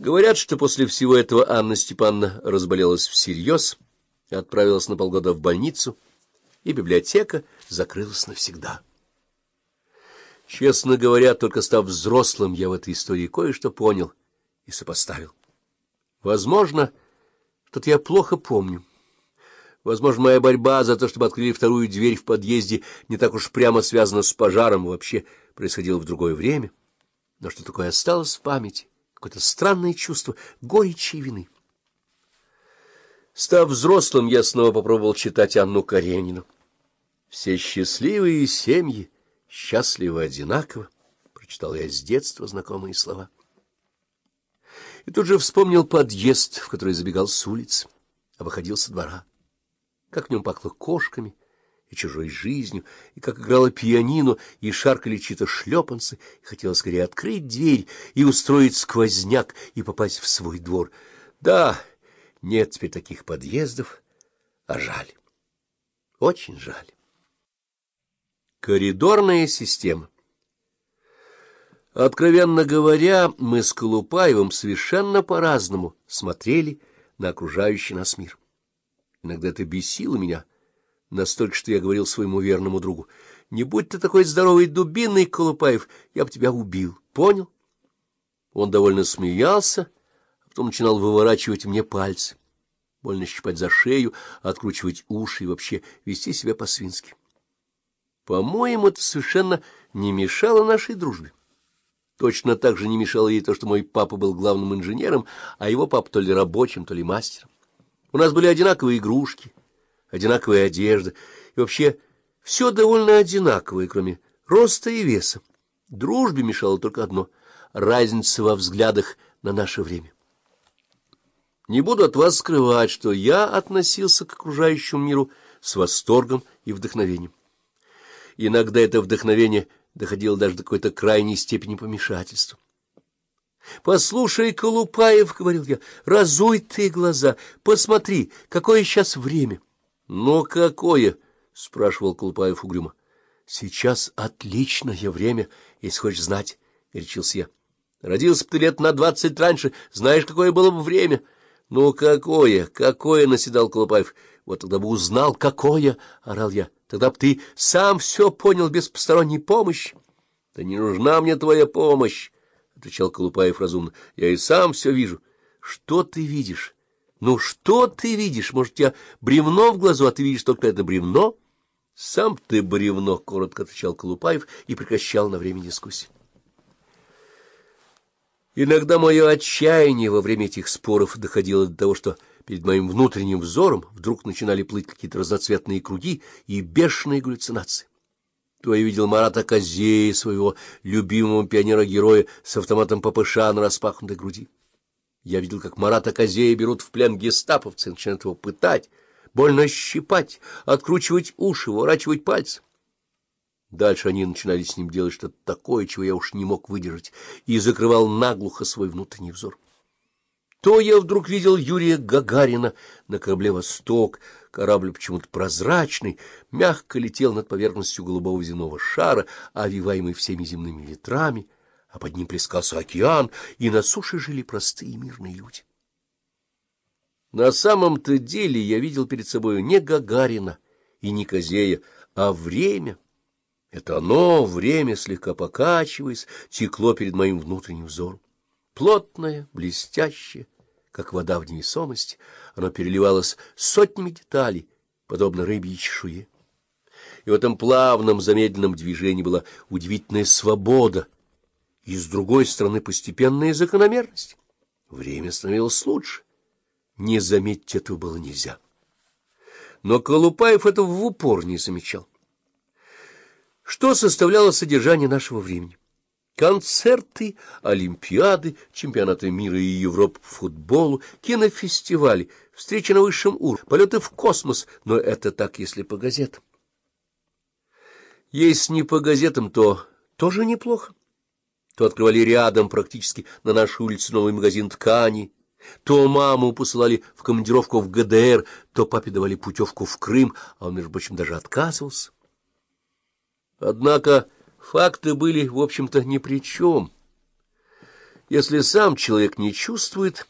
Говорят, что после всего этого Анна Степановна разболелась всерьез, отправилась на полгода в больницу, и библиотека закрылась навсегда. Честно говоря, только став взрослым, я в этой истории кое-что понял и сопоставил. Возможно, что-то я плохо помню. Возможно, моя борьба за то, чтобы открыли вторую дверь в подъезде, не так уж прямо связана с пожаром, вообще происходила в другое время. Но что такое осталось в памяти? Какое-то странное чувство горечи и вины. Став взрослым, я снова попробовал читать Анну Каренину. «Все счастливые семьи счастливы одинаково», — прочитал я с детства знакомые слова. И тут же вспомнил подъезд, в который забегал с улицы, а выходил со двора как в нем пахло кошками и чужой жизнью, и как играло пианино, и шаркали чьи-то шлепанцы, и хотелось скорее открыть дверь и устроить сквозняк и попасть в свой двор. Да, нет теперь таких подъездов, а жаль, очень жаль. Коридорная система Откровенно говоря, мы с Колупаевым совершенно по-разному смотрели на окружающий нас мир. Иногда это бесило меня, настолько, что я говорил своему верному другу, «Не будь ты такой здоровый дубиной, Колупаев, я бы тебя убил, понял?» Он довольно смеялся, а потом начинал выворачивать мне пальцы, больно щипать за шею, откручивать уши и вообще вести себя по-свински. По-моему, это совершенно не мешало нашей дружбе. Точно так же не мешало ей то, что мой папа был главным инженером, а его папа то ли рабочим, то ли мастером. У нас были одинаковые игрушки, одинаковая одежда, и вообще все довольно одинаковое, кроме роста и веса. Дружбе мешало только одно — разница во взглядах на наше время. Не буду от вас скрывать, что я относился к окружающему миру с восторгом и вдохновением. Иногда это вдохновение доходило даже до какой-то крайней степени помешательства. — Послушай, Колупаев, — говорил я, — разуй ты глаза, посмотри, какое сейчас время. — Ну, какое? — спрашивал Колупаев угрюмо. — Сейчас отличное время, если хочешь знать, — горячился я. — Родился бы ты лет на двадцать раньше, знаешь, какое было бы время. — Ну, какое, какое, — наседал Колупаев. — Вот тогда бы узнал, какое, — орал я. — Тогда бы ты сам все понял без посторонней помощи. — Да не нужна мне твоя помощь. — отвечал Колупаев разумно. — Я и сам все вижу. — Что ты видишь? Ну, что ты видишь? Может, у тебя бревно в глазу, а ты видишь только это бревно? — Сам ты бревно, — коротко отвечал Колупаев и прекращал на время дискуссии. Иногда мое отчаяние во время этих споров доходило до того, что перед моим внутренним взором вдруг начинали плыть какие-то разноцветные круги и бешеные галлюцинации. То я видел Марата Козея, своего любимого пионера-героя, с автоматом ППШ на распахнутой груди. Я видел, как Марата Козея берут в плен гестаповцы начинают его пытать, больно щипать, откручивать уши, ворачивать пальцы. Дальше они начинали с ним делать что-то такое, чего я уж не мог выдержать, и закрывал наглухо свой внутренний взор. То я вдруг видел Юрия Гагарина на корабле «Восток», Корабль почему-то прозрачный, мягко летел над поверхностью голубого земного шара, овиваемый всеми земными ветрами, а под ним плескался океан, и на суше жили простые мирные люди. На самом-то деле я видел перед собой не Гагарина и не Козея, а время. Это оно, время, слегка покачиваясь, текло перед моим внутренним взором. Плотное, блестящее, как вода в невесомости, оно переливалось сотнями деталей, подобно рыбьей чешуе. И в этом плавном замедленном движении была удивительная свобода, и, с другой стороны, постепенная закономерность. Время становилось лучше. Не заметить этого было нельзя. Но Колупаев этого в упор не замечал. Что составляло содержание нашего времени? Концерты, олимпиады, чемпионаты мира и Европы по футболу, кинофестивали, встречи на высшем уровне, полеты в космос, но это так, если по газетам. Если не по газетам, то тоже неплохо. То открывали рядом практически на нашей улице новый магазин ткани, то маму посылали в командировку в ГДР, то папе давали путевку в Крым, а он, между прочим, даже отказывался. Однако... Факты были, в общем-то, ни при чем. Если сам человек не чувствует